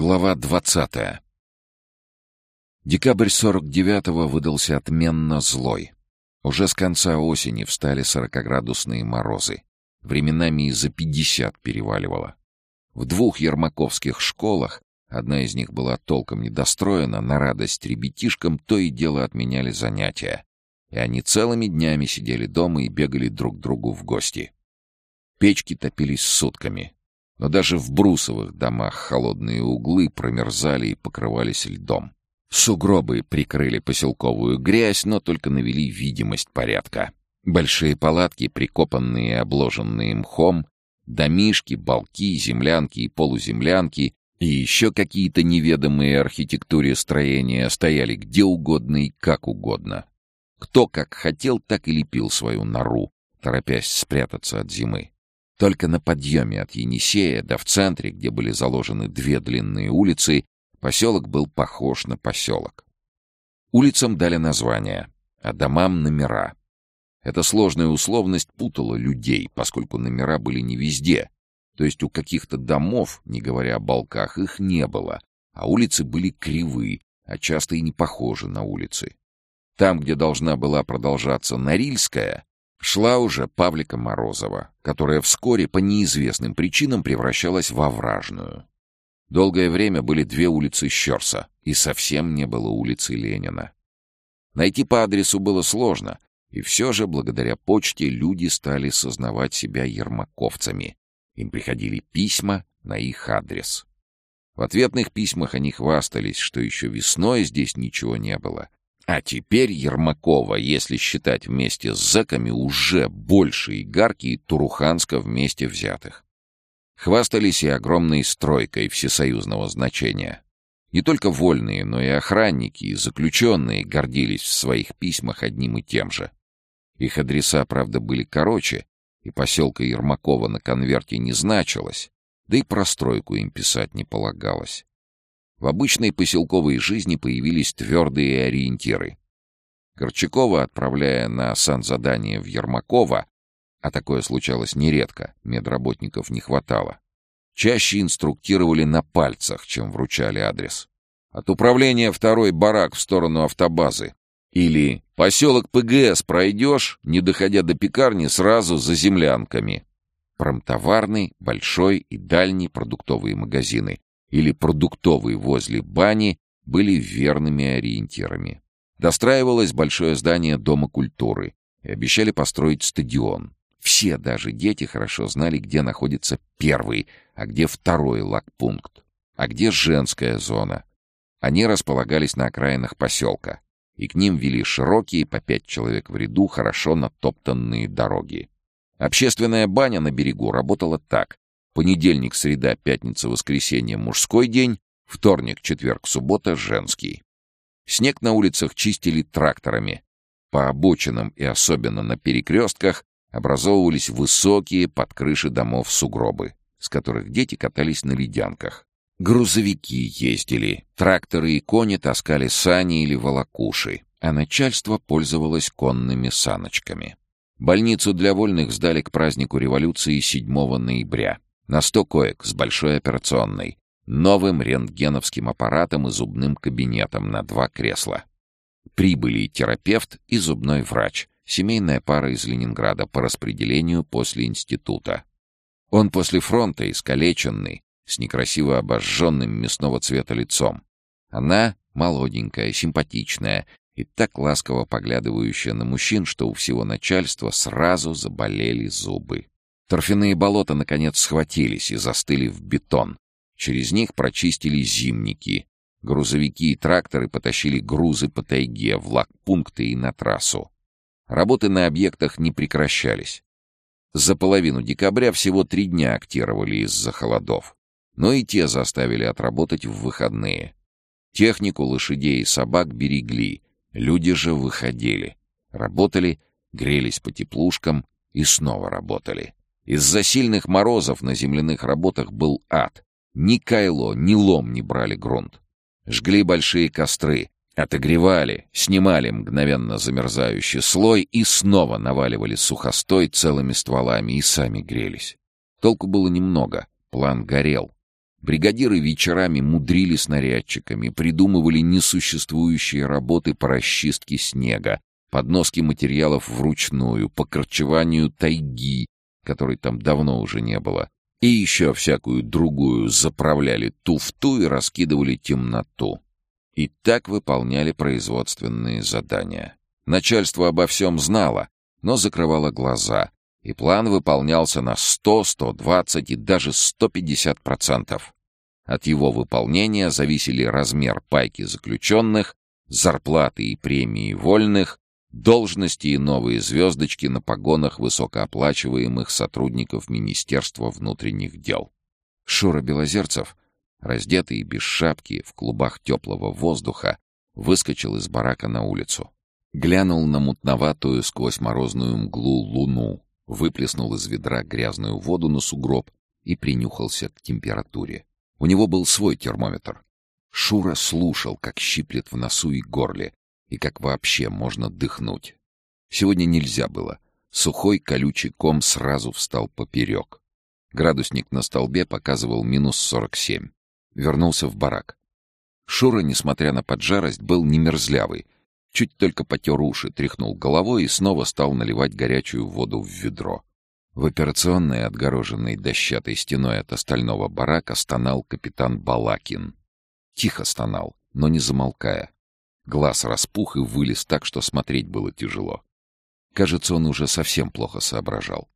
Глава двадцатая. Декабрь сорок девятого выдался отменно злой. Уже с конца осени встали сорокоградусные морозы. Временами и за пятьдесят переваливало. В двух ермаковских школах, одна из них была толком недостроена, на радость ребятишкам то и дело отменяли занятия. И они целыми днями сидели дома и бегали друг к другу в гости. Печки топились сутками, но даже в брусовых домах холодные углы промерзали и покрывались льдом. Сугробы прикрыли поселковую грязь, но только навели видимость порядка. Большие палатки, прикопанные и обложенные мхом, домишки, балки, землянки и полуземлянки и еще какие-то неведомые архитектуре строения стояли где угодно и как угодно. Кто как хотел, так и лепил свою нору, торопясь спрятаться от зимы. Только на подъеме от Енисея, да в центре, где были заложены две длинные улицы, поселок был похож на поселок. Улицам дали названия, а домам — номера. Эта сложная условность путала людей, поскольку номера были не везде. То есть у каких-то домов, не говоря о балках, их не было, а улицы были кривы, а часто и не похожи на улицы. Там, где должна была продолжаться Норильская, Шла уже Павлика Морозова, которая вскоре по неизвестным причинам превращалась во вражную. Долгое время были две улицы Щерса, и совсем не было улицы Ленина. Найти по адресу было сложно, и все же, благодаря почте, люди стали сознавать себя ермаковцами. Им приходили письма на их адрес. В ответных письмах они хвастались, что еще весной здесь ничего не было, а теперь Ермакова, если считать вместе с зэками, уже больше Игарки и Туруханска вместе взятых. Хвастались и огромной стройкой всесоюзного значения. Не только вольные, но и охранники, и заключенные гордились в своих письмах одним и тем же. Их адреса, правда, были короче, и поселка Ермакова на конверте не значилось, да и про стройку им писать не полагалось. В обычной поселковой жизни появились твердые ориентиры. Горчакова, отправляя на санзадание в Ермакова, а такое случалось нередко, медработников не хватало, чаще инструктировали на пальцах, чем вручали адрес. От управления второй барак в сторону автобазы. Или поселок ПГС пройдешь, не доходя до пекарни, сразу за землянками. Промтоварный, большой и дальний продуктовые магазины или продуктовый возле бани были верными ориентирами. Достраивалось большое здание Дома культуры и обещали построить стадион. Все, даже дети, хорошо знали, где находится первый, а где второй лагпункт, а где женская зона. Они располагались на окраинах поселка, и к ним вели широкие, по пять человек в ряду, хорошо натоптанные дороги. Общественная баня на берегу работала так. Понедельник, среда, пятница, воскресенье — мужской день, вторник, четверг, суббота — женский. Снег на улицах чистили тракторами. По обочинам и особенно на перекрестках образовывались высокие под крыши домов сугробы, с которых дети катались на ледянках. Грузовики ездили, тракторы и кони таскали сани или волокуши, а начальство пользовалось конными саночками. Больницу для вольных сдали к празднику революции 7 ноября. На сто коек с большой операционной, новым рентгеновским аппаратом и зубным кабинетом на два кресла. Прибыли терапевт и зубной врач, семейная пара из Ленинграда по распределению после института. Он после фронта искалеченный, с некрасиво обожженным мясного цвета лицом. Она молоденькая, симпатичная и так ласково поглядывающая на мужчин, что у всего начальства сразу заболели зубы. Торфяные болота, наконец, схватились и застыли в бетон. Через них прочистили зимники. Грузовики и тракторы потащили грузы по тайге, в лагпункты и на трассу. Работы на объектах не прекращались. За половину декабря всего три дня актировали из-за холодов. Но и те заставили отработать в выходные. Технику, лошадей и собак берегли, люди же выходили. Работали, грелись по теплушкам и снова работали. Из-за сильных морозов на земляных работах был ад. Ни кайло, ни лом не брали грунт. Жгли большие костры, отогревали, снимали мгновенно замерзающий слой и снова наваливали сухостой целыми стволами и сами грелись. Толку было немного, план горел. Бригадиры вечерами мудрили с нарядчиками, придумывали несуществующие работы по расчистке снега, подноски материалов вручную, по корчеванию тайги, которой там давно уже не было, и еще всякую другую заправляли туфту и раскидывали темноту. И так выполняли производственные задания. Начальство обо всем знало, но закрывало глаза, и план выполнялся на 100, 120 и даже 150%. От его выполнения зависели размер пайки заключенных, зарплаты и премии вольных, должности и новые звездочки на погонах высокооплачиваемых сотрудников Министерства внутренних дел. Шура Белозерцев, раздетый без шапки, в клубах теплого воздуха, выскочил из барака на улицу. Глянул на мутноватую сквозь морозную мглу луну, выплеснул из ведра грязную воду на сугроб и принюхался к температуре. У него был свой термометр. Шура слушал, как щиплет в носу и горле, и как вообще можно дыхнуть. Сегодня нельзя было. Сухой колючий ком сразу встал поперек. Градусник на столбе показывал минус сорок семь. Вернулся в барак. Шура, несмотря на поджарость, был не мерзлявый, Чуть только потер уши, тряхнул головой и снова стал наливать горячую воду в ведро. В операционной, отгороженной дощатой стеной от остального барака, стонал капитан Балакин. Тихо стонал, но не замолкая. Глаз распух и вылез так, что смотреть было тяжело. Кажется, он уже совсем плохо соображал.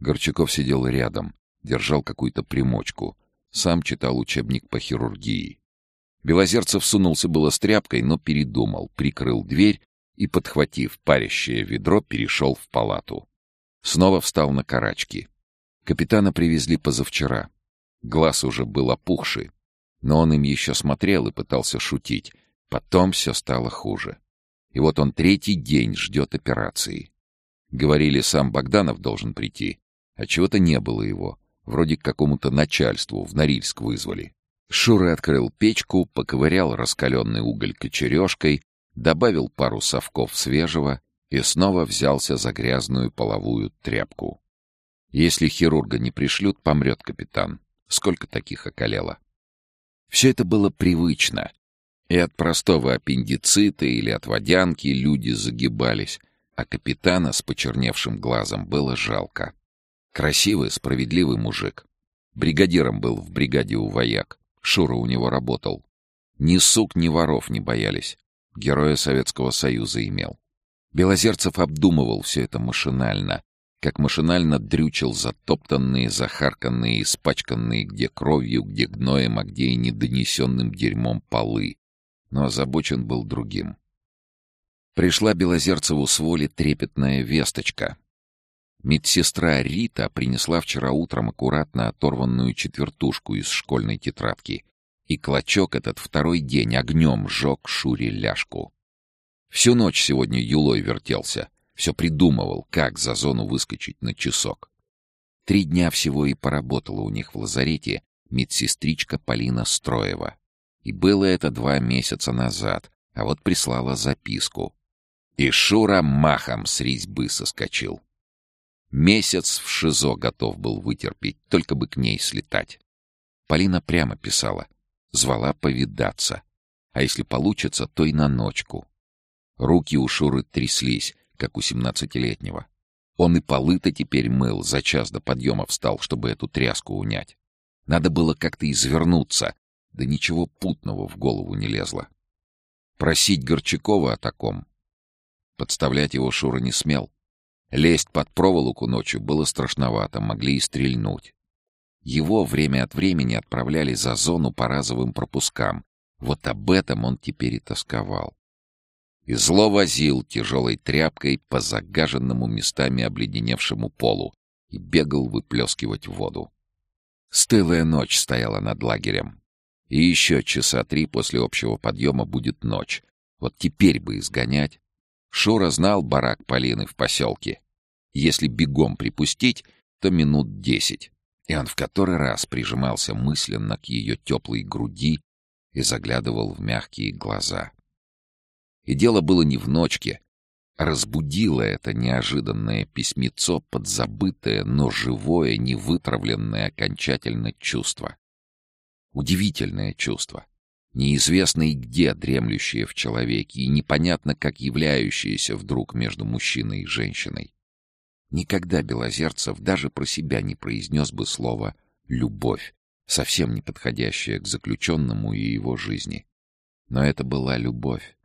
Горчаков сидел рядом, держал какую-то примочку. Сам читал учебник по хирургии. Белозерцев сунулся было с тряпкой, но передумал, прикрыл дверь и, подхватив парящее ведро, перешел в палату. Снова встал на карачки. Капитана привезли позавчера. Глаз уже был опухший, но он им еще смотрел и пытался шутить. Потом все стало хуже. И вот он третий день ждет операции. Говорили, сам Богданов должен прийти, а чего-то не было его. Вроде к какому-то начальству в Норильск вызвали. Шура открыл печку, поковырял раскаленный уголь кочережкой, добавил пару совков свежего и снова взялся за грязную половую тряпку. Если хирурга не пришлют, помрет капитан. Сколько таких околело? Все это было привычно. И от простого аппендицита или от водянки люди загибались, а капитана с почерневшим глазом было жалко. Красивый, справедливый мужик. Бригадиром был в бригаде у вояк. Шура у него работал. Ни сук, ни воров не боялись. Героя Советского Союза имел. Белозерцев обдумывал все это машинально, как машинально дрючил затоптанные, захарканные, испачканные где кровью, где гноем, а где и недонесенным дерьмом полы. Но озабочен был другим. Пришла Белозерцеву с воли трепетная весточка. Медсестра Рита принесла вчера утром аккуратно оторванную четвертушку из школьной тетрадки, и клочок этот второй день огнем сжег Шуре ляжку. Всю ночь сегодня юлой вертелся, все придумывал, как за зону выскочить на часок. Три дня всего и поработала у них в лазарете медсестричка Полина Строева. И было это два месяца назад, а вот прислала записку. И Шура махом с резьбы соскочил. Месяц в ШИЗО готов был вытерпеть, только бы к ней слетать. Полина прямо писала. Звала повидаться. А если получится, то и на ночку. Руки у Шуры тряслись, как у семнадцатилетнего. Он и полы-то теперь мыл, за час до подъема встал, чтобы эту тряску унять. Надо было как-то извернуться, да ничего путного в голову не лезло. Просить Горчакова о таком. Подставлять его Шура не смел. Лезть под проволоку ночью было страшновато, могли и стрельнуть. Его время от времени отправляли за зону по разовым пропускам. Вот об этом он теперь и тосковал. И зло возил тяжелой тряпкой по загаженному местами обледеневшему полу и бегал выплескивать воду. Стылая ночь стояла над лагерем. И еще часа три после общего подъема будет ночь. Вот теперь бы изгонять. Шура знал барак Полины в поселке. Если бегом припустить, то минут десять. И он в который раз прижимался мысленно к ее теплой груди и заглядывал в мягкие глаза. И дело было не в ночке, разбудило это неожиданное письмецо подзабытое, но живое, невытравленное окончательно чувство. Удивительное чувство. Неизвестно где дремлющее в человеке, и непонятно, как являющееся вдруг между мужчиной и женщиной. Никогда Белозерцев даже про себя не произнес бы слово «любовь», совсем не подходящее к заключенному и его жизни. Но это была любовь.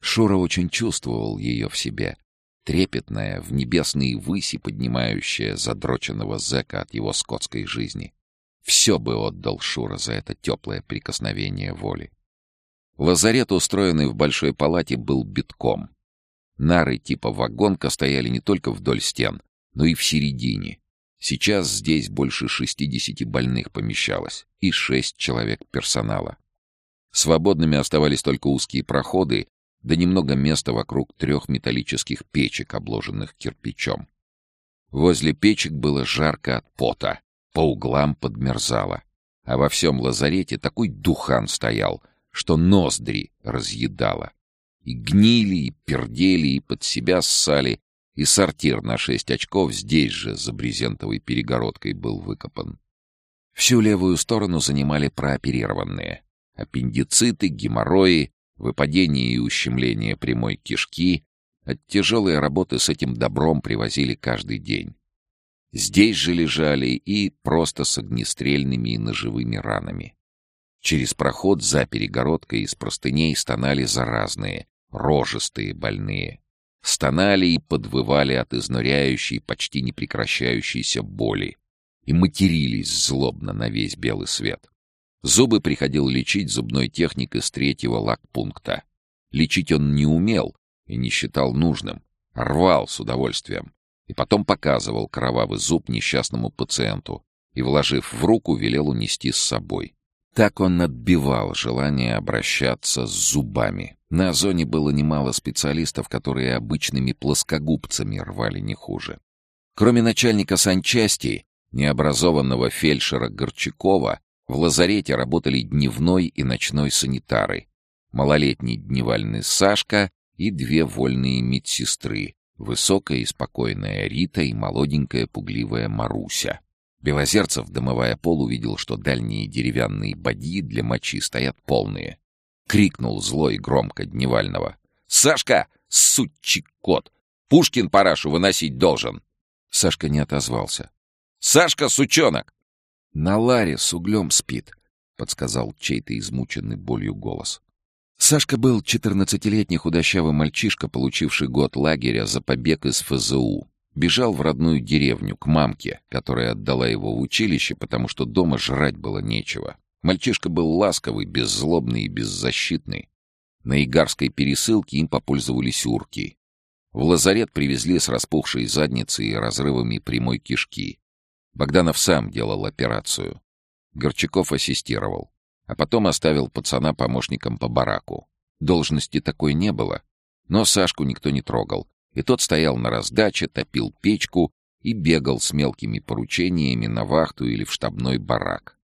Шура очень чувствовал ее в себе, трепетная, в небесные выси поднимающая задроченного зэка от его скотской жизни. Все бы отдал Шура за это теплое прикосновение воли. Лазарет, устроенный в большой палате, был битком. Нары типа вагонка стояли не только вдоль стен, но и в середине. Сейчас здесь больше 60 больных помещалось и 6 человек персонала. Свободными оставались только узкие проходы да немного места вокруг трех металлических печек, обложенных кирпичом. Возле печек было жарко от пота, по углам подмерзало, а во всем лазарете такой духан стоял, что ноздри разъедало. И гнили, и пердели, и под себя ссали, и сортир на шесть очков здесь же, за брезентовой перегородкой, был выкопан. Всю левую сторону занимали прооперированные. Аппендициты, геморрои, выпадение и ущемление прямой кишки, от тяжелой работы с этим добром привозили каждый день. Здесь же лежали и просто с огнестрельными и ножевыми ранами. Через проход за перегородкой из простыней стонали заразные, рожистые больные. Стонали и подвывали от изнуряющей, почти непрекращающейся боли. И матерились злобно на весь белый свет. Зубы приходил лечить зубной техник из третьего лагпункта. Лечить он не умел и не считал нужным. Рвал с удовольствием. И потом показывал кровавый зуб несчастному пациенту и, вложив в руку, велел унести с собой. Так он отбивал желание обращаться с зубами. На зоне было немало специалистов, которые обычными плоскогубцами рвали не хуже. Кроме начальника санчасти, необразованного фельдшера Горчакова, в лазарете работали дневной и ночной санитары, малолетний дневальный Сашка и две вольные медсестры, высокая и спокойная Рита и молоденькая пугливая Маруся. Белозерцев, домывая пол, увидел, что дальние деревянные бадьи для мочи стоят полные. Крикнул злой громко Дневального. «Сашка, сучий кот! Пушкин парашу выносить должен!» Сашка не отозвался. «Сашка, сучонок! «На ларе с углем спит», — подсказал чей-то измученный болью голос. Сашка был четырнадцатилетний худощавый мальчишка, получивший год лагеря за побег из ФЗУ. Бежал в родную деревню, к мамке, которая отдала его в училище, потому что дома жрать было нечего. Мальчишка был ласковый, беззлобный и беззащитный. На Игарской пересылке им попользовались урки. В лазарет привезли с распухшей задницей и разрывами прямой кишки. Богданов сам делал операцию. Горчаков ассистировал. А потом оставил пацана помощником по бараку. Должности такой не было. Но Сашку никто не трогал. И тот стоял на раздаче, топил печку и бегал с мелкими поручениями на вахту или в штабной барак.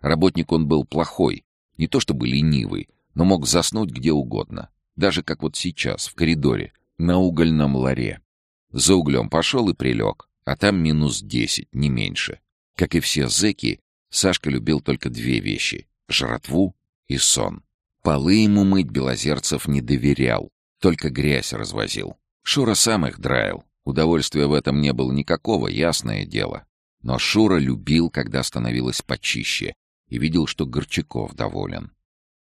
Работник он был плохой, не то чтобы ленивый, но мог заснуть где угодно. Даже как вот сейчас, в коридоре, на угольном ларе. За углем пошел и прилег, а там минус десять, не меньше. Как и все зэки, Сашка любил только две вещи — жратву и сон. Полы ему мыть Белозерцев не доверял, только грязь развозил. Шура сам их драил. Удовольствия в этом не было никакого, ясное дело. Но Шура любил, когда становилось почище, и видел, что Горчаков доволен.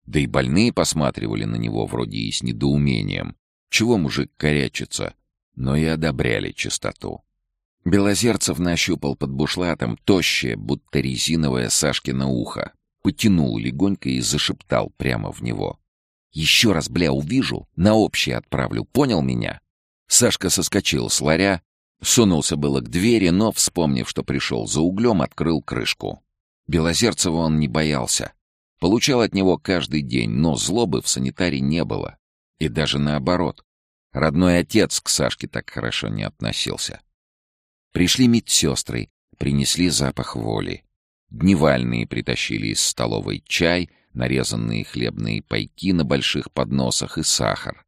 Да и больные посматривали на него вроде и с недоумением. Чего мужик корячится? Но и одобряли чистоту. Белозерцев нащупал под бушлатом тощее, будто резиновое Сашкино ухо, потянул легонько и зашептал прямо в него. «Еще раз, бля, увижу, на общее отправлю, понял меня?» Сашка соскочил с ларя, сунулся было к двери, но, вспомнив, что пришел за углем, открыл крышку. Белозерцева он не боялся. Получал от него каждый день, но злобы в санитаре не было. И даже наоборот. Родной отец к Сашке так хорошо не относился. Пришли медсестры, принесли запах воли. Дневальные притащили из столовой чай, нарезанные хлебные пайки на больших подносах и сахар.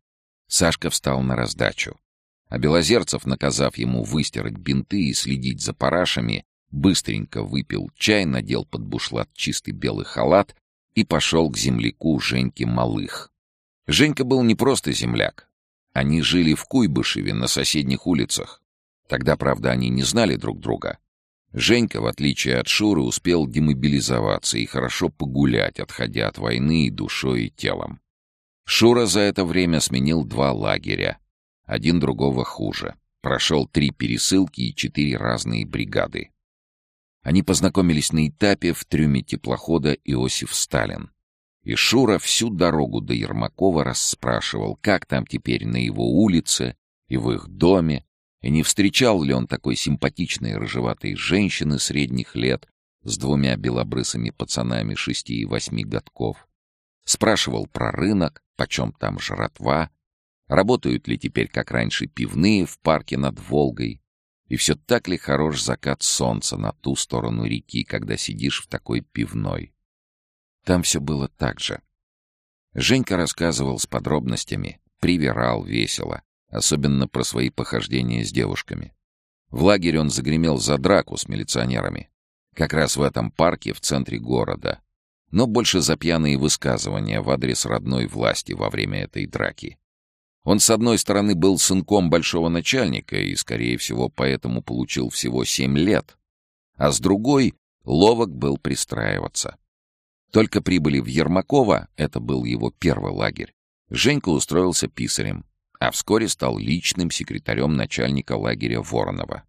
Сашка встал на раздачу. А Белозерцев, наказав ему выстирать бинты и следить за парашами, быстренько выпил чай, надел под бушлат чистый белый халат и пошел к земляку Женьке Малых. Женька был не просто земляк. Они жили в Куйбышеве на соседних улицах. Тогда, правда, они не знали друг друга. Женька, в отличие от Шуры, успел демобилизоваться и хорошо погулять, отходя от войны и душой, и телом. Шура за это время сменил два лагеря. Один другого хуже. Прошел три пересылки и четыре разные бригады. Они познакомились на этапе в трюме теплохода Иосиф Сталин. И Шура всю дорогу до Ермакова расспрашивал, как там теперь на его улице и в их доме, и не встречал ли он такой симпатичной рыжеватой женщины средних лет с двумя белобрысыми пацанами шести и восьми годков. Спрашивал про рынок, почем там жратва, работают ли теперь, как раньше, пивные в парке над Волгой, и все так ли хорош закат солнца на ту сторону реки, когда сидишь в такой пивной. Там все было так же. Женька рассказывал с подробностями, привирал весело, особенно про свои похождения с девушками. В лагере он загремел за драку с милиционерами. Как раз в этом парке в центре города. Но больше за пьяные высказывания в адрес родной власти во время этой драки. Он, с одной стороны, был сынком большого начальника и, скорее всего, поэтому получил всего семь лет. А с другой, ловок был пристраиваться. Только прибыли в Ермакова, это был его первый лагерь, Женька устроился писарем, а вскоре стал личным секретарем начальника лагеря Воронова.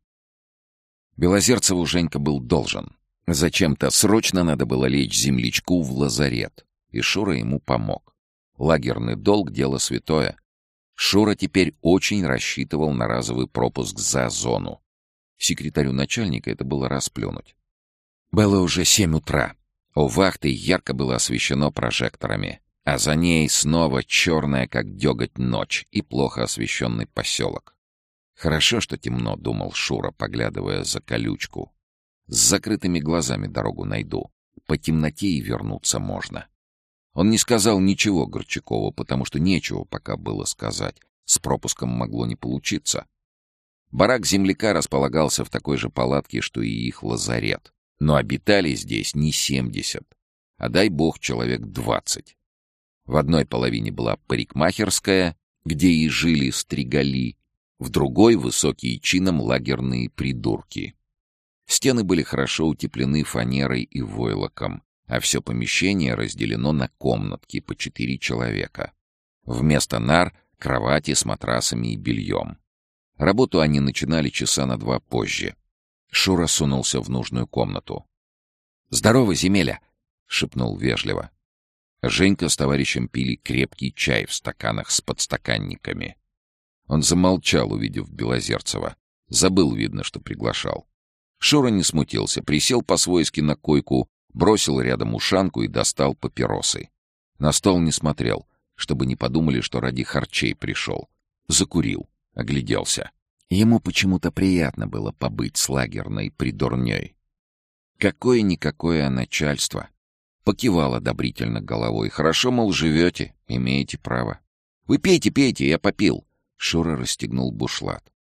Белозерцеву Женька был должен. Зачем-то срочно надо было лечь землячку в лазарет, и Шура ему помог. Лагерный долг — дело святое. Шура теперь очень рассчитывал на разовый пропуск за зону. Секретарю начальника это было расплюнуть. Было уже семь утра. У вахты ярко было освещено прожекторами а за ней снова черная, как деготь, ночь и плохо освещенный поселок. Хорошо, что темно, — думал Шура, поглядывая за колючку. С закрытыми глазами дорогу найду. По темноте и вернуться можно. Он не сказал ничего Горчакову, потому что нечего пока было сказать. С пропуском могло не получиться. Барак земляка располагался в такой же палатке, что и их лазарет. Но обитали здесь не семьдесят, а дай бог человек двадцать. В одной половине была парикмахерская, где и жили стригали, в другой — высокие чином лагерные придурки. Стены были хорошо утеплены фанерой и войлоком, а все помещение разделено на комнатки по четыре человека. Вместо нар — кровати с матрасами и бельем. Работу они начинали часа на два позже. Шура сунулся в нужную комнату. «Здорово, земеля!» — шепнул вежливо. Женька с товарищем пили крепкий чай в стаканах с подстаканниками. Он замолчал, увидев Белозерцева. Забыл, видно, что приглашал. Шура не смутился, присел по-свойски на койку, бросил рядом ушанку и достал папиросы. На стол не смотрел, чтобы не подумали, что ради харчей пришел. Закурил, огляделся. Ему почему-то приятно было побыть с лагерной придурней. Какое-никакое начальство. Покивал одобрительно головой. «Хорошо, мол, живете, имеете право». «Вы пейте, пейте, я попил». Шура расстегнул бушлат.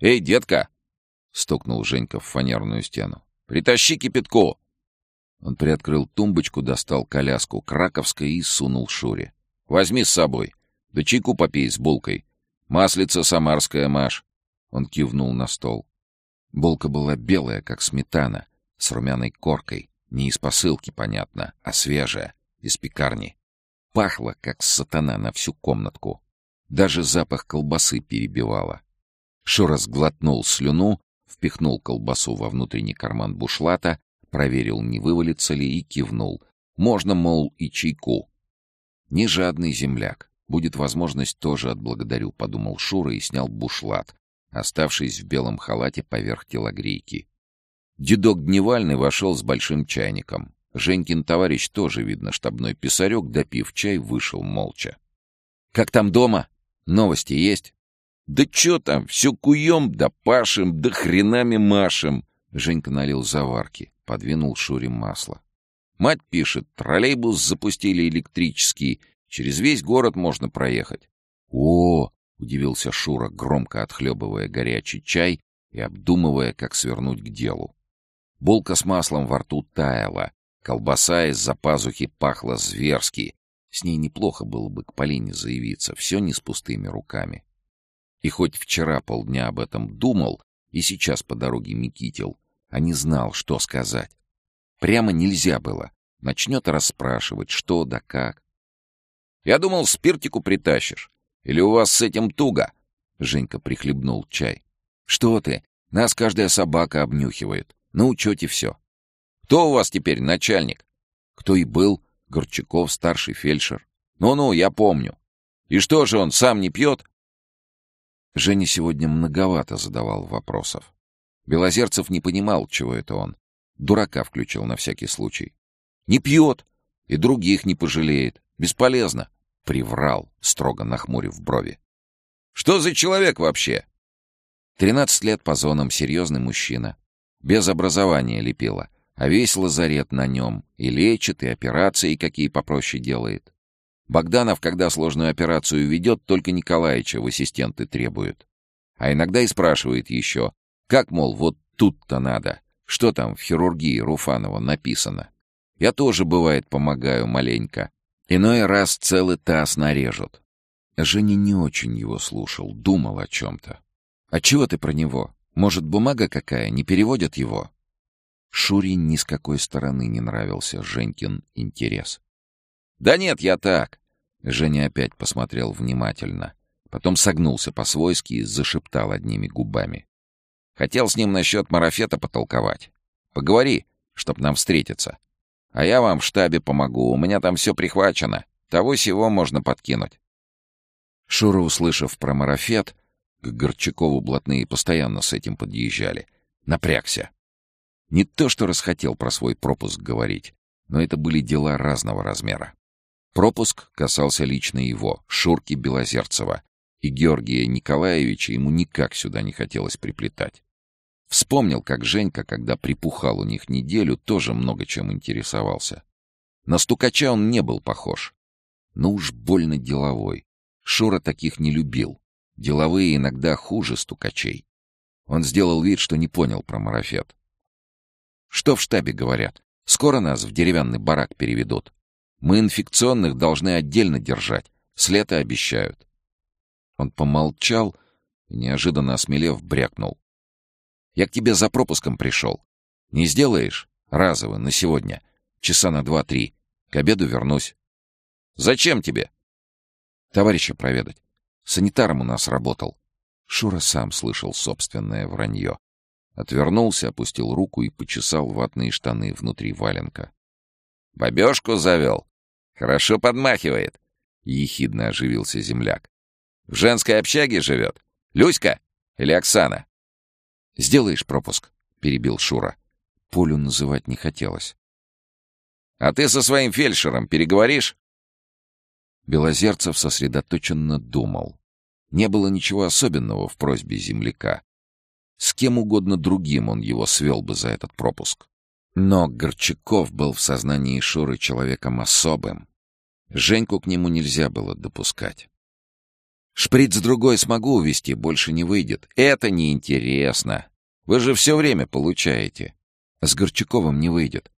«Эй, детка!» — стукнул Женька в фанерную стену. «Притащи кипятку!» Он приоткрыл тумбочку, достал коляску краковской и сунул Шуре. «Возьми с собой. Да чайку попей с булкой. Маслица самарская, Маш». Он кивнул на стол. Булка была белая, как сметана, с румяной коркой. Не из посылки, понятно, а свежая, из пекарни. Пахло, как сатана на всю комнатку. Даже запах колбасы перебивало. Шура сглотнул слюну, впихнул колбасу во внутренний карман бушлата, проверил, не вывалится ли, и кивнул. Можно, мол, и чайку. Не жадный земляк. Будет возможность, тоже отблагодарю, подумал Шура и снял бушлат, оставшись в белом халате поверх телогрейки. Дедок Дневальный вошел с большим чайником. Женькин товарищ тоже, видно, штабной писарек, допив чай, вышел молча. «Как там дома? Новости есть?» «Да чё там, все куем, да пашем, да хренами машем!» Женька налил заварки, подвинул Шуре масло. «Мать пишет, троллейбус запустили электрический, через весь город можно проехать». «О!» — удивился Шура, громко отхлебывая горячий чай и обдумывая, как свернуть к делу. Булка с маслом во рту таяла. Колбаса из-за пазухи пахла зверски. С ней неплохо было бы к Полине заявиться, все не с пустыми руками. И хоть вчера полдня об этом думал, и сейчас по дороге Микитил, а не знал, что сказать. Прямо нельзя было. Начнет расспрашивать, что да как. «Я думал, спиртику притащишь. Или у вас с этим туго?» Женька прихлебнул чай. «Что ты? Нас каждая собака обнюхивает. На учете все. Кто у вас теперь начальник?» «Кто и был. Горчаков, старший фельдшер. Ну-ну, я помню. И что же он, сам не пьет?» Женя сегодня многовато задавал вопросов. Белозерцев не понимал, чего это он. Дурака включил на всякий случай. «Не пьет! И других не пожалеет. Бесполезно!» — приврал, строго нахмурив брови. «Что за человек вообще?» Тринадцать лет по зонам, серьезный мужчина. Без образования лепила, а весь лазарет на нем. И лечит, и операции какие попроще делает. Богданов, когда сложную операцию ведет, только Николаевича в ассистенты требует. А иногда и спрашивает еще, как, мол, вот тут-то надо, что там в хирургии Руфанова написано. Я тоже, бывает, помогаю маленько. Иной раз целый таз нарежут. Женя не очень его слушал, думал о чем-то. «А чего ты про него? Может, бумага какая, не переводят его?» Шуре ни с какой стороны не нравился Женькин интерес. «Да нет, я так!» Женя опять посмотрел внимательно. Потом согнулся по-свойски и зашептал одними губами. «Хотел с ним насчет марафета потолковать. Поговори, чтоб нам встретиться. А я вам в штабе помогу, у меня там все прихвачено. Того сего можно подкинуть». Шура, услышав про марафет, к Горчакову блатные постоянно с этим подъезжали, напрягся. Не то что расхотел про свой пропуск говорить, но это были дела разного размера. Пропуск касался лично его, Шурки Белозерцева, и Георгия Николаевича ему никак сюда не хотелось приплетать. Вспомнил, как Женька, когда припухал у них неделю, тоже много чем интересовался. На стукача он не был похож. Но уж больно деловой. Шура таких не любил. Деловые иногда хуже стукачей. Он сделал вид, что не понял про марафет. «Что в штабе говорят? Скоро нас в деревянный барак переведут. Мы инфекционных должны отдельно держать. С лета обещают». Он помолчал и, неожиданно осмелев, брякнул. Я к тебе за пропуском пришел. Не сделаешь? Разово, на сегодня. Часа на два-три. К обеду вернусь. Зачем тебе? Товарища проведать. Санитаром у нас работал. Шура сам слышал собственное вранье. Отвернулся, опустил руку и почесал ватные штаны внутри валенка. «Бобешку завел? Хорошо подмахивает!» — ехидно оживился земляк. «В женской общаге живет? Люська или Оксана?» «Сделаешь пропуск?» — перебил Шура. Полю называть не хотелось. «А ты со своим фельдшером переговоришь?» Белозерцев сосредоточенно думал. Не было ничего особенного в просьбе земляка. С кем угодно другим он его свел бы за этот пропуск. Но Горчаков был в сознании Шуры человеком особым. Женьку к нему нельзя было допускать. Шприц другой смогу увести, больше не выйдет. Это неинтересно. Вы же все время получаете. С Горчаковым не выйдет.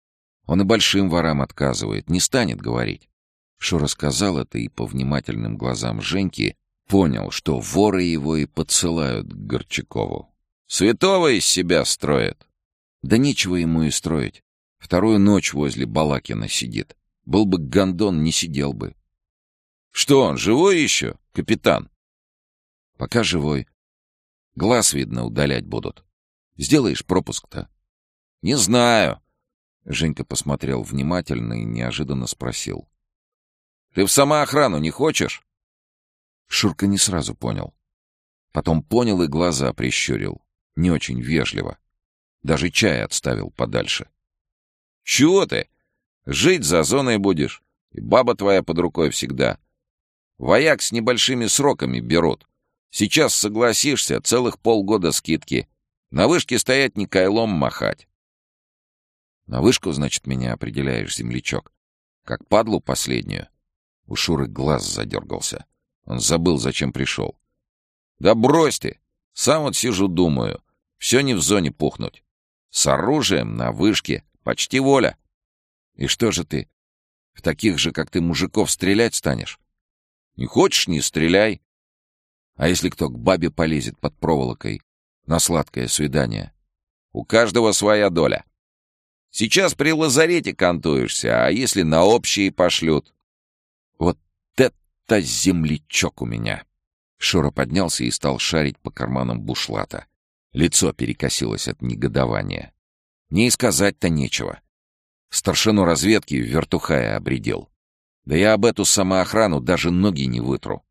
Он и большим ворам отказывает, не станет говорить. Шура сказал это и по внимательным глазам Женьки понял, что воры его и подсылают к Горчакову. Святого из себя строят. Да нечего ему и строить. Вторую ночь возле Балакина сидит. Был бы гондон, не сидел бы. Что он, живой еще, капитан? Пока живой. Глаз, видно, удалять будут. Сделаешь пропуск-то? Не знаю. Женька посмотрел внимательно и неожиданно спросил. Ты в самоохрану не хочешь? Шурка не сразу понял. Потом понял и глаза прищурил. Не очень вежливо. Даже чай отставил подальше. «Чего ты? Жить за зоной будешь, и баба твоя под рукой всегда. Вояк с небольшими сроками берут. Сейчас согласишься, целых полгода скидки. На вышке стоять не кайлом махать. На вышку, значит, меня определяешь, землячок. Как падлу последнюю. У Шуры глаз задергался. Он забыл, зачем пришел. Да брось ты! Сам вот сижу, думаю. Все не в зоне пухнуть. С оружием, на вышке, почти воля. И что же ты, в таких же, как ты, мужиков стрелять станешь? Не хочешь — не стреляй. А если кто к бабе полезет под проволокой на сладкое свидание? У каждого своя доля. Сейчас при лазарете кантуешься, а если на общие пошлют? Это землячок у меня!» Шура поднялся и стал шарить по карманам бушлата. Лицо перекосилось от негодования. Не и сказать-то нечего. Старшину разведки вертухая обредил. Да я об эту самоохрану даже ноги не вытру.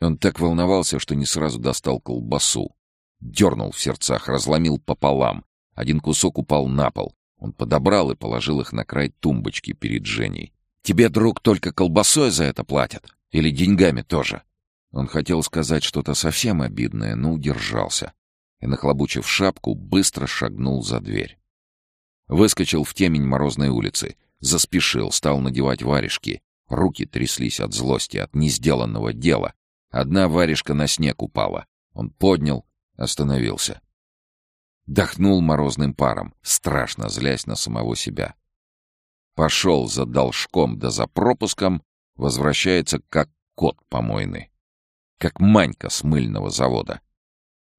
Он так волновался, что не сразу достал колбасу. Дернул в сердцах, разломил пополам. Один кусок упал на пол. Он подобрал и положил их на край тумбочки перед Женей. «Тебе, друг, только колбасой за это платят? Или деньгами тоже?» Он хотел сказать что-то совсем обидное, но удержался. И, нахлобучив шапку, быстро шагнул за дверь. Выскочил в темень морозной улицы. Заспешил, стал надевать варежки. Руки тряслись от злости, от несделанного дела. Одна варежка на снег упала. Он поднял, остановился. Дохнул морозным паром, страшно злясь на самого себя. Пошел за должком да за пропуском, возвращается как кот помойный. Как Манька с мыльного завода.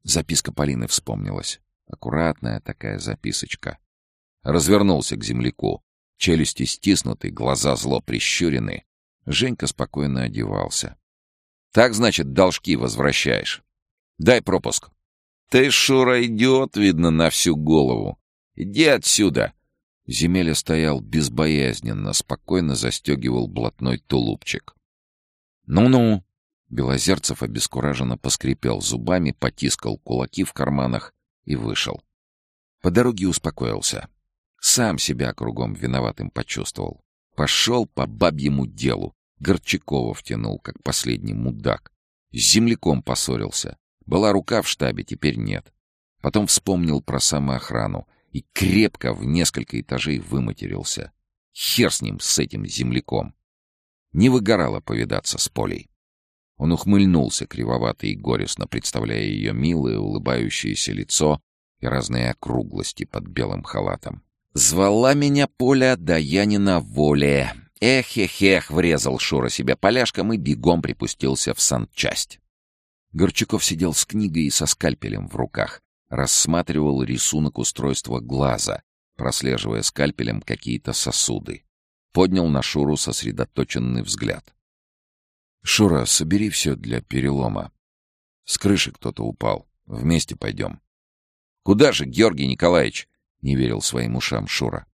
Записка Полины вспомнилась. Аккуратная такая записочка. Развернулся к земляку. Челюсти стиснуты, глаза зло прищурены. Женька спокойно одевался. «Так, значит, должки возвращаешь. Дай пропуск». «Ты, Шура, идиот, видно, на всю голову. Иди отсюда!» Земеля стоял безбоязненно, спокойно застегивал блатной тулупчик. «Ну-ну!» Белозерцев обескураженно поскрипел зубами, потискал кулаки в карманах и вышел. По дороге успокоился. Сам себя кругом виноватым почувствовал. Пошел по бабьему делу. Горчакова втянул, как последний мудак. С земляком поссорился. Была рука в штабе, теперь нет. Потом вспомнил про самоохрану и крепко в несколько этажей выматерился. Хер с ним, с этим земляком. Не выгорало повидаться с Полей. Он ухмыльнулся кривовато и горестно, представляя ее милое, улыбающееся лицо и разные округлости под белым халатом. «Звала меня Поля, да я не на воле!» «Эх-эх-эх!» — врезал Шура себе поляшком и бегом припустился в санчасть. Горчаков сидел с книгой и со скальпелем в руках, рассматривал рисунок устройства глаза, прослеживая скальпелем какие-то сосуды. Поднял на Шуру сосредоточенный взгляд. «Шура, собери все для перелома. С крыши кто-то упал. Вместе пойдем». «Куда же, Георгий Николаевич?» — не верил своим ушам Шура.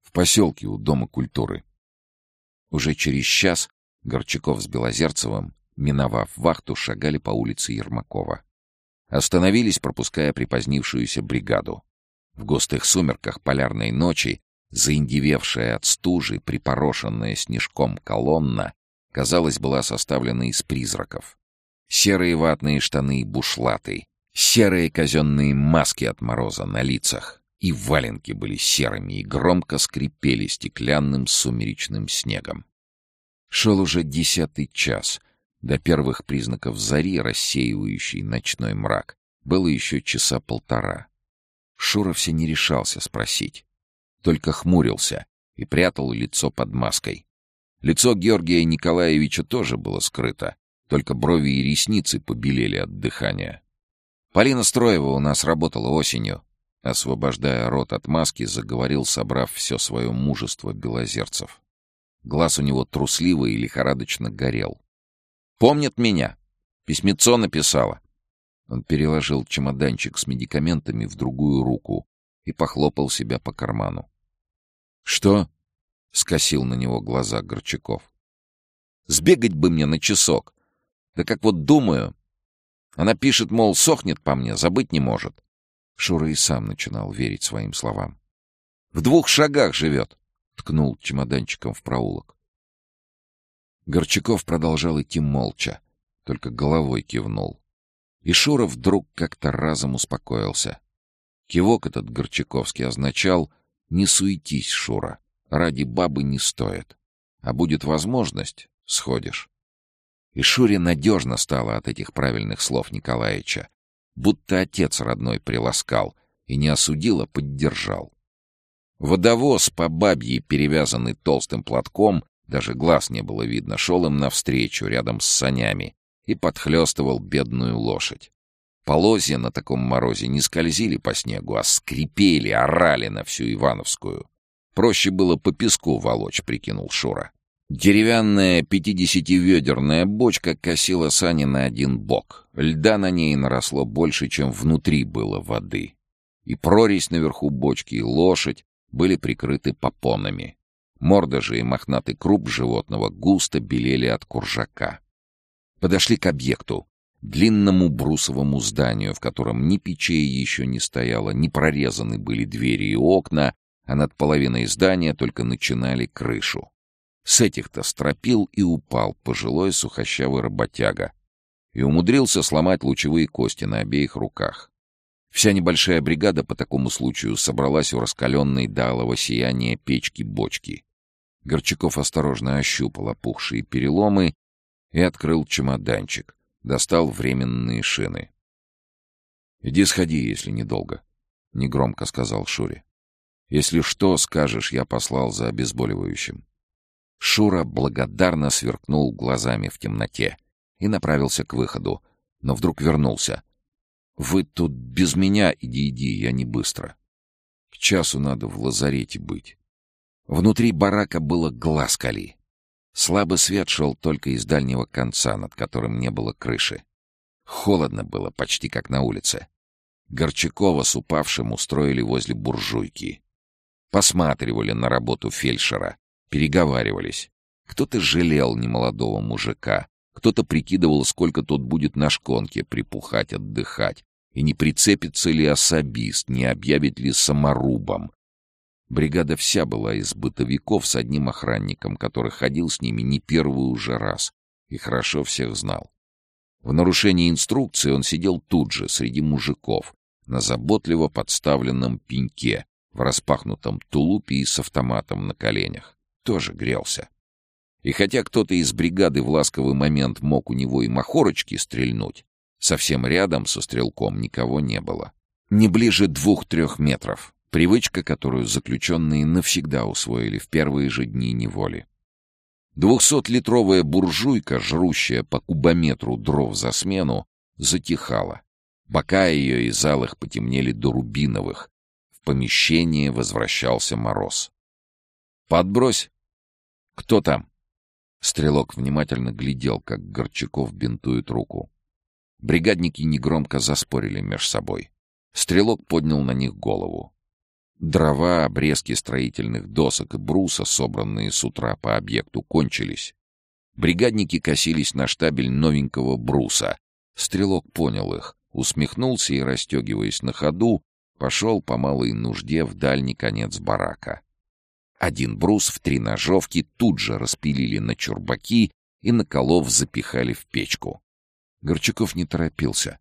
«В поселке у Дома культуры». Уже через час Горчаков с Белозерцевым миновав вахту, шагали по улице Ермакова. Остановились, пропуская припозднившуюся бригаду. В густых сумерках полярной ночи, заиндевевшая от стужи, припорошенная снежком колонна, казалось, была составлена из призраков. Серые ватные штаны и бушлаты, серые казенные маски от мороза на лицах, и валенки были серыми и громко скрипели стеклянным сумеречным снегом. Шел уже десятый час — до первых признаков зари, рассеивающей ночной мрак, было еще часа полтора. Шура все не решался спросить. Только хмурился и прятал лицо под маской. Лицо Георгия Николаевича тоже было скрыто, только брови и ресницы побелели от дыхания. «Полина Строева у нас работала осенью», — освобождая рот от маски, заговорил, собрав все свое мужество белозерцев. Глаз у него трусливо и лихорадочно горел. Помнит меня. Письмецо написала. Он переложил чемоданчик с медикаментами в другую руку и похлопал себя по карману. «Что?» — скосил на него глаза Горчаков. «Сбегать бы мне на часок. Да как вот думаю. Она пишет, мол, сохнет по мне, забыть не может». Шура и сам начинал верить своим словам. «В двух шагах живет», — ткнул чемоданчиком в проулок. Горчаков продолжал идти молча, только головой кивнул. И Шура вдруг как-то разом успокоился. Кивок этот Горчаковский означал «Не суетись, Шура, ради бабы не стоит. А будет возможность — сходишь». И Шуре надежно стало от этих правильных слов Николаевича, будто отец родной приласкал, И не осудил, а поддержал. Водовоз по бабье, перевязанный толстым платком, даже глаз не было видно, шел им навстречу рядом с санями и подхлестывал бедную лошадь. Полозья на таком морозе не скользили по снегу, а скрипели, орали на всю Ивановскую. Проще было по песку волочь, прикинул Шура. Деревянная пятидесятиведерная бочка косила сани на один бок. Льда на ней наросло больше, чем внутри было воды. И прорезь наверху бочки, и лошадь были прикрыты попонами. Морда же и мохнатый круп животного густо белели от куржака. Подошли к объекту, длинному брусовому зданию, в котором ни печей еще не стояло, ни прорезаны были двери и окна, а над половиной здания только начинали крышу. С этих-то стропил и упал пожилой сухощавый работяга и умудрился сломать лучевые кости на обеих руках. Вся небольшая бригада по такому случаю собралась у раскаленной до алого сияния печки-бочки. Горчаков осторожно ощупал опухшие переломы и открыл чемоданчик. Достал временные шины. «Иди сходи, если недолго», — негромко сказал Шуре. «Если что, скажешь, я послал за обезболивающим». Шура благодарно сверкнул глазами в темноте и направился к выходу, но вдруг вернулся. «Вы тут без меня иди-иди, я не быстро. К часу надо в лазарете быть». Внутри барака было глаз кали. Слабый свет шел только из дальнего конца, над которым не было крыши. Холодно было, почти как на улице. Горчакова с упавшим устроили возле буржуйки. Посматривали на работу фельдшера, переговаривались. Кто-то жалел немолодого мужика, кто-то прикидывал, сколько тот будет на шконке припухать, отдыхать, и не прицепится ли особист, не объявит ли саморубом, Бригада вся была из бытовиков с одним охранником, который ходил с ними не первый уже раз и хорошо всех знал. В нарушении инструкции он сидел тут же, среди мужиков, на заботливо подставленном пеньке, в распахнутом тулупе и с автоматом на коленях. Тоже грелся. И хотя кто-то из бригады в ласковый момент мог у него и махорочки стрельнуть, совсем рядом со стрелком никого не было. Не ближе двух-трех метров. Привычка, которую заключенные навсегда усвоили в первые же дни неволи. Двухсотлитровая буржуйка, жрущая по кубометру дров за смену, затихала. Бока ее и зал их потемнели до рубиновых. В помещение возвращался мороз. «Подбрось!» «Кто там?» Стрелок внимательно глядел, как Горчаков бинтует руку. Бригадники негромко заспорили меж собой. Стрелок поднял на них голову. Дрова, обрезки строительных досок и бруса, собранные с утра по объекту, кончились. Бригадники косились на штабель новенького бруса. Стрелок понял их, усмехнулся и, расстегиваясь на ходу, пошел по малой нужде в дальний конец барака. Один брус в три ножовки тут же распилили на чурбаки и, наколов, запихали в печку. Горчаков не торопился.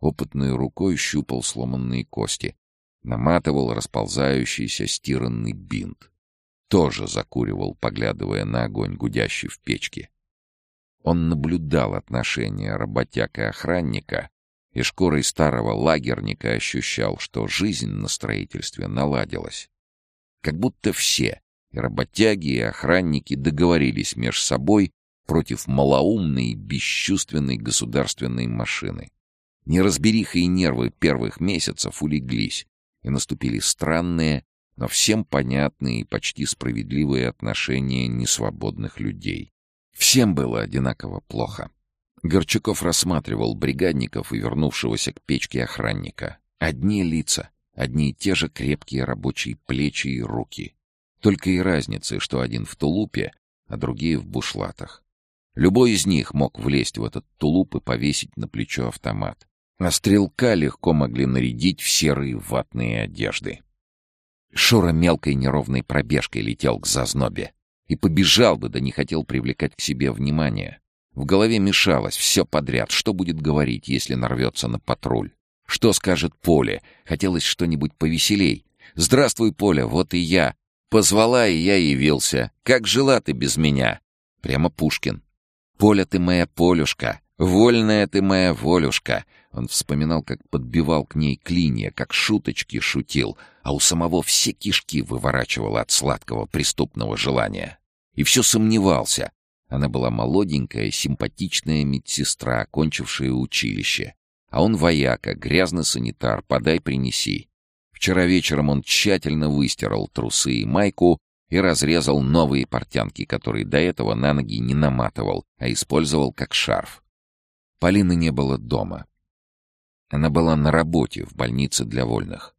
Опытной рукой щупал сломанные кости наматывал расползающийся стиранный бинт. Тоже закуривал, поглядывая на огонь, гудящий в печке. Он наблюдал отношения работяг и охранника, и шкурой старого лагерника ощущал, что жизнь на строительстве наладилась. Как будто все, и работяги, и охранники, договорились между собой против малоумной бесчувственной государственной машины. Неразбериха и нервы первых месяцев улеглись, и наступили странные, но всем понятные и почти справедливые отношения несвободных людей. Всем было одинаково плохо. Горчаков рассматривал бригадников и вернувшегося к печке охранника. Одни лица, одни и те же крепкие рабочие плечи и руки. Только и разницы, что один в тулупе, а другие в бушлатах. Любой из них мог влезть в этот тулуп и повесить на плечо автомат а стрелка легко могли нарядить в серые ватные одежды. Шура мелкой неровной пробежкой летел к зазнобе. И побежал бы, да не хотел привлекать к себе внимание. В голове мешалось все подряд. Что будет говорить, если нарвется на патруль? Что скажет Поле? Хотелось что-нибудь повеселей. «Здравствуй, Поля, вот и я. Позвала, и я явился. Как жила ты без меня?» Прямо Пушкин. «Поля ты моя Полюшка, вольная ты моя волюшка, Он вспоминал, как подбивал к ней клинья, как шуточки шутил, а у самого все кишки выворачивало от сладкого преступного желания. И все сомневался. Она была молоденькая, симпатичная медсестра, окончившая училище. А он вояка, грязный санитар, подай принеси. Вчера вечером он тщательно выстирал трусы и майку и разрезал новые портянки, которые до этого на ноги не наматывал, а использовал как шарф. Полины не было дома. Она была на работе в больнице для вольных.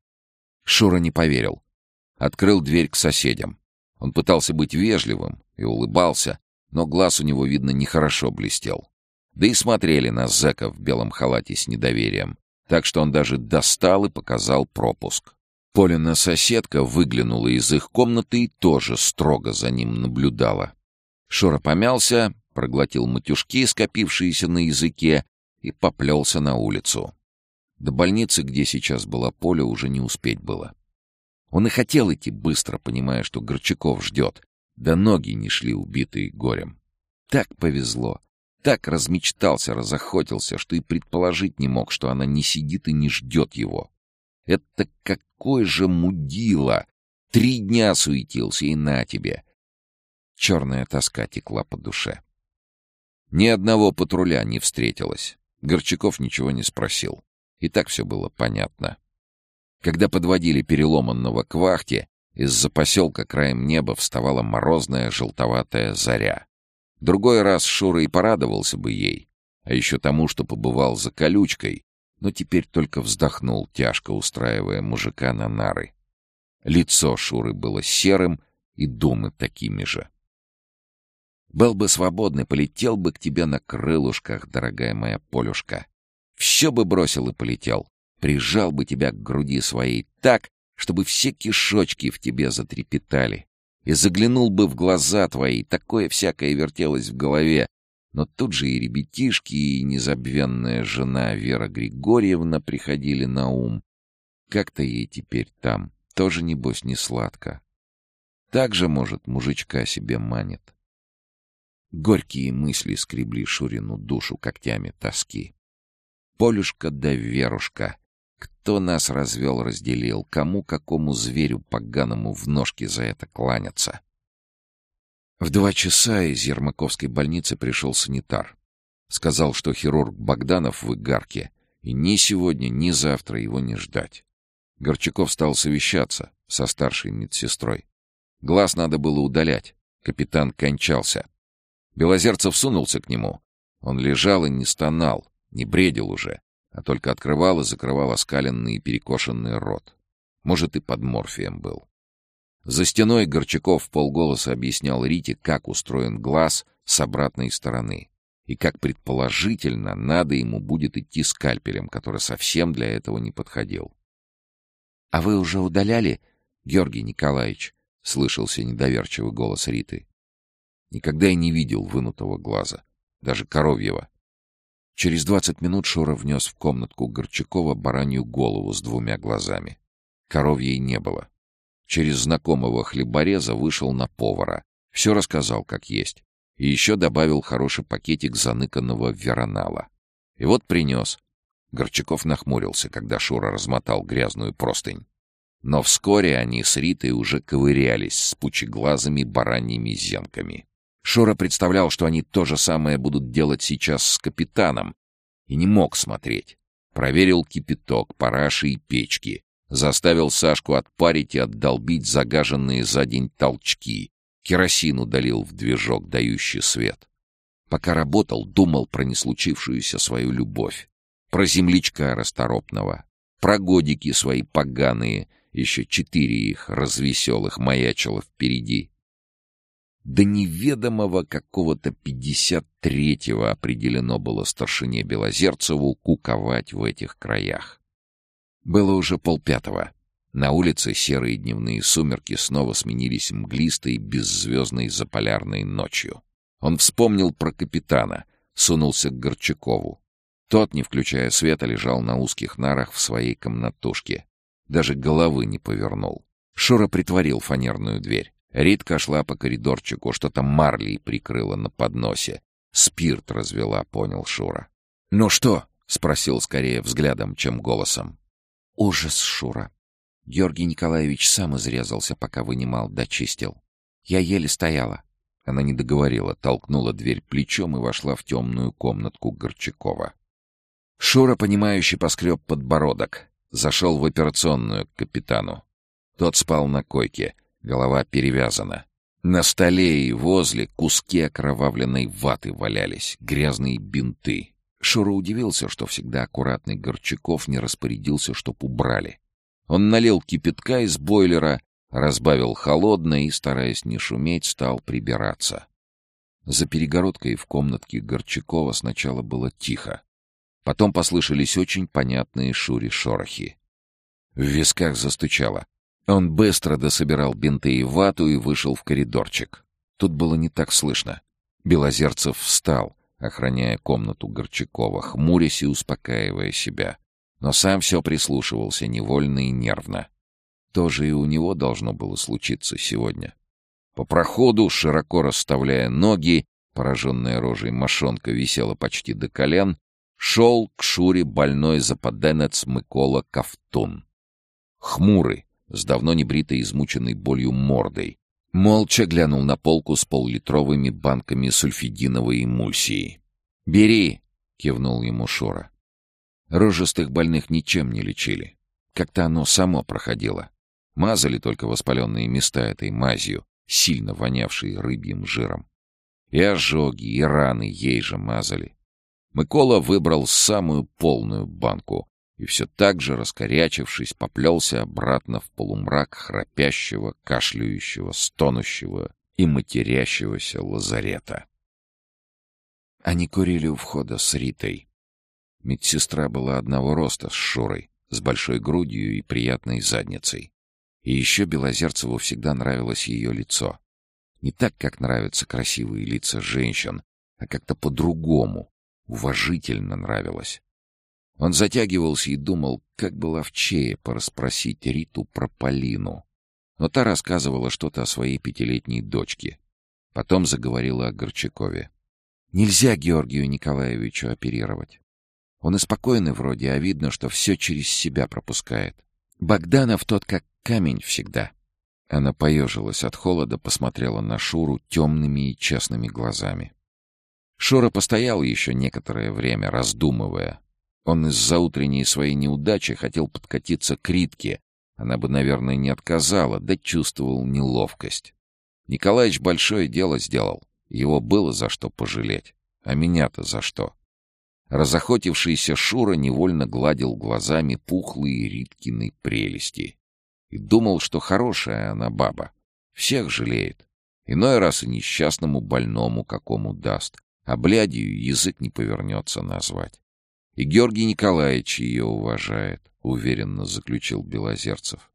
Шура не поверил. Открыл дверь к соседям. Он пытался быть вежливым и улыбался, но глаз у него, видно, нехорошо блестел. Да и смотрели на зэка в белом халате с недоверием, так что он даже достал и показал пропуск. Полина соседка выглянула из их комнаты и тоже строго за ним наблюдала. Шура помялся, проглотил матюшки, скопившиеся на языке, и поплелся на улицу. До больницы, где сейчас была Поля, уже не успеть было. Он и хотел идти быстро, понимая, что Горчаков ждет. Да ноги не шли, убитые горем. Так повезло. Так размечтался, разохотился, что и предположить не мог, что она не сидит и не ждет его. Это какой же мудила! Три дня суетился, и на тебе! Черная тоска текла по душе. Ни одного патруля не встретилось. Горчаков ничего не спросил. И так все было понятно. Когда подводили переломанного к вахте, из-за поселка краем неба вставала морозная желтоватая заря. Другой раз Шура и порадовался бы ей, а еще тому, что побывал за колючкой, но теперь только вздохнул, тяжко устраивая мужика на нары. Лицо Шуры было серым, и думы такими же. «Был бы свободный, полетел бы к тебе на крылышках, дорогая моя Полюшка. Все бы бросил и полетел. Прижал бы тебя к груди своей так, чтобы все кишочки в тебе затрепетали. И заглянул бы в глаза твои, такое всякое вертелось в голове. Но тут же и ребятишки, и незабвенная жена Вера Григорьевна приходили на ум. Как-то ей теперь там, тоже, небось, не сладко. Так же, может, мужичка себе манит. Горькие мысли скребли Шурину душу когтями тоски. Полюшка да Верушка. Кто нас развел, разделил? Кому, какому зверю поганому в ножки за это кланяться? В два часа из Ермаковской больницы пришел санитар. Сказал, что хирург Богданов в Игарке, и ни сегодня, ни завтра его не ждать. Горчаков стал совещаться со старшей медсестрой. Глаз надо было удалять. Капитан кончался. Белозерцев сунулся к нему. Он лежал и не стонал, не бредил уже, а только открывал и закрывал оскаленный и перекошенный рот. Может, и под морфием был. За стеной Горчаков полголоса объяснял Рите, как устроен глаз с обратной стороны и как предположительно надо ему будет идти скальпелем, который совсем для этого не подходил. — А вы уже удаляли, Георгий Николаевич? — слышался недоверчивый голос Риты. Никогда я не видел вынутого глаза, даже коровьего. Через двадцать минут Шура внес в комнатку Горчакова баранью голову с двумя глазами. Коровьей не было. Через знакомого хлебореза вышел на повара. Все рассказал, как есть. И еще добавил хороший пакетик заныканного веронала. И вот принес. Горчаков нахмурился, когда Шура размотал грязную простынь. Но вскоре они с Ритой уже ковырялись с пучеглазыми бараньими зенками. Шура представлял, что они то же самое будут делать сейчас с капитаном, и не мог смотреть. Проверил кипяток, параши и печки. Заставил Сашку отпарить и отдолбить загаженные за день толчки. Керосин удалил в движок, дающий свет. Пока работал, думал про неслучившуюся свою любовь. Про землячка расторопного. Про годики свои поганые. Еще четыре их развеселых маячило впереди до неведомого какого-то пятьдесят третьего определено было старшине Белозерцеву куковать в этих краях. Было уже полпятого. На улице серые дневные сумерки снова сменились мглистой, беззвездной заполярной ночью. Он вспомнил про капитана, сунулся к Горчакову. Тот, не включая света, лежал на узких нарах в своей комнатушке. Даже головы не повернул. Шура притворил фанерную дверь. Ритка шла по коридорчику, что-то марлей прикрыла на подносе. Спирт развела, понял Шура. «Ну что?» — спросил скорее взглядом, чем голосом. Ужас, Шура. Георгий Николаевич сам изрезался, пока вынимал, дочистил. Я еле стояла. Она не договорила, толкнула дверь плечом и вошла в темную комнатку Горчакова. Шура, понимающе поскреб подбородок. Зашел в операционную к капитану. Тот спал на койке, голова перевязана. На столе и возле куски окровавленной ваты валялись, грязные бинты. Шура удивился, что всегда аккуратный Горчаков не распорядился, чтоб убрали. Он налил кипятка из бойлера, разбавил холодное и, стараясь не шуметь, стал прибираться. За перегородкой в комнатке Горчакова сначала было тихо. Потом послышались очень понятные Шуре шорохи. В висках застучало. Он быстро дособирал бинты и вату и вышел в коридорчик. Тут было не так слышно. Белозерцев встал, охраняя комнату Горчакова, хмурясь и успокаивая себя. Но сам все прислушивался невольно и нервно. То же и у него должно было случиться сегодня. По проходу, широко расставляя ноги, пораженная рожей мошонка висела почти до колен, шел к Шуре больной западенец Микола Ковтун. Хмурый, с давно небритой измученной болью мордой, молча глянул на полку с поллитровыми банками сульфидиновой эмульсии. «Бери!» — кивнул ему Шура. Рожистых больных ничем не лечили. Как-то оно само проходило. Мазали только воспаленные места этой мазью, сильно вонявшей рыбьим жиром. И ожоги, и раны ей же мазали. Микола выбрал самую полную банку и все так же, раскорячившись, поплелся обратно в полумрак храпящего, кашляющего, стонущего и матерящегося лазарета. Они курили у входа с Ритой. Медсестра была одного роста с Шурой, с большой грудью и приятной задницей. И еще Белозерцеву всегда нравилось ее лицо. Не так, как нравятся красивые лица женщин, а как-то по-другому, уважительно нравилось. Он затягивался и думал, как бы ловчее порасспросить Риту про Полину. Но та рассказывала что-то о своей пятилетней дочке. Потом заговорила о Горчакове. Нельзя Георгию Николаевичу оперировать. Он и спокойный вроде, а видно, что все через себя пропускает. Богданов тот как камень всегда. Она поежилась от холода, посмотрела на Шуру темными и честными глазами. Шура постоял еще некоторое время, раздумывая. Он из-за утренней своей неудачи хотел подкатиться к Ритке. Она бы, наверное, не отказала, да чувствовал неловкость. Николаевич большое дело сделал. Его было за что пожалеть. А меня-то за что? Разохотившийся Шура невольно гладил глазами пухлые Риткины прелести. И думал, что хорошая она баба. Всех жалеет. Иной раз и несчастному больному какому даст. А блядью язык не повернется назвать. И Георгий Николаевич ее уважает, уверенно заключил Белозерцев.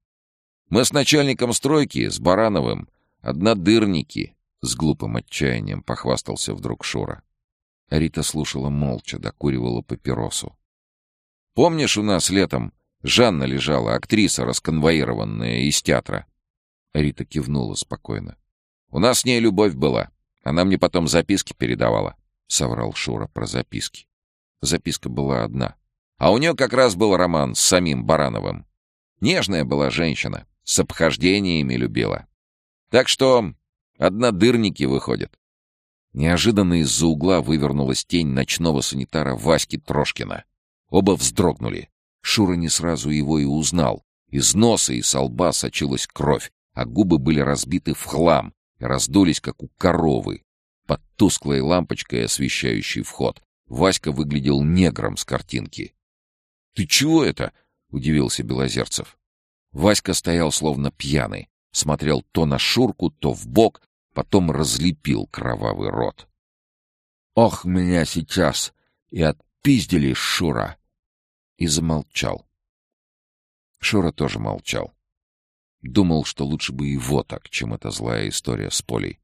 Мы с начальником стройки, с Барановым, однодырники, с глупым отчаянием похвастался вдруг Шура. Рита слушала молча, докуривала папиросу. «Помнишь, у нас летом Жанна лежала, актриса, расконвоированная из театра?» Рита кивнула спокойно. «У нас с ней любовь была. Она мне потом записки передавала», — соврал Шура про записки. Записка была одна. А у нее как раз был роман с самим Барановым. Нежная была женщина, с обхождениями любила. Так что однодырники выходят. Неожиданно из-за угла вывернулась тень ночного санитара Васьки Трошкина. Оба вздрогнули. Шура не сразу его и узнал. Из носа и со лба сочилась кровь, а губы были разбиты в хлам и раздулись, как у коровы, под тусклой лампочкой, освещающей вход. Васька выглядел негром с картинки. «Ты чего это?» — удивился Белозерцев. Васька стоял словно пьяный, смотрел то на Шурку, то в бок, потом разлепил кровавый рот. «Ох, меня сейчас! И отпиздили, Шура!» И замолчал. Шура тоже молчал. Думал, что лучше бы его так, чем эта злая история с Полей.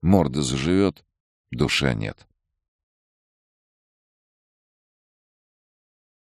Морда заживет, душа нет.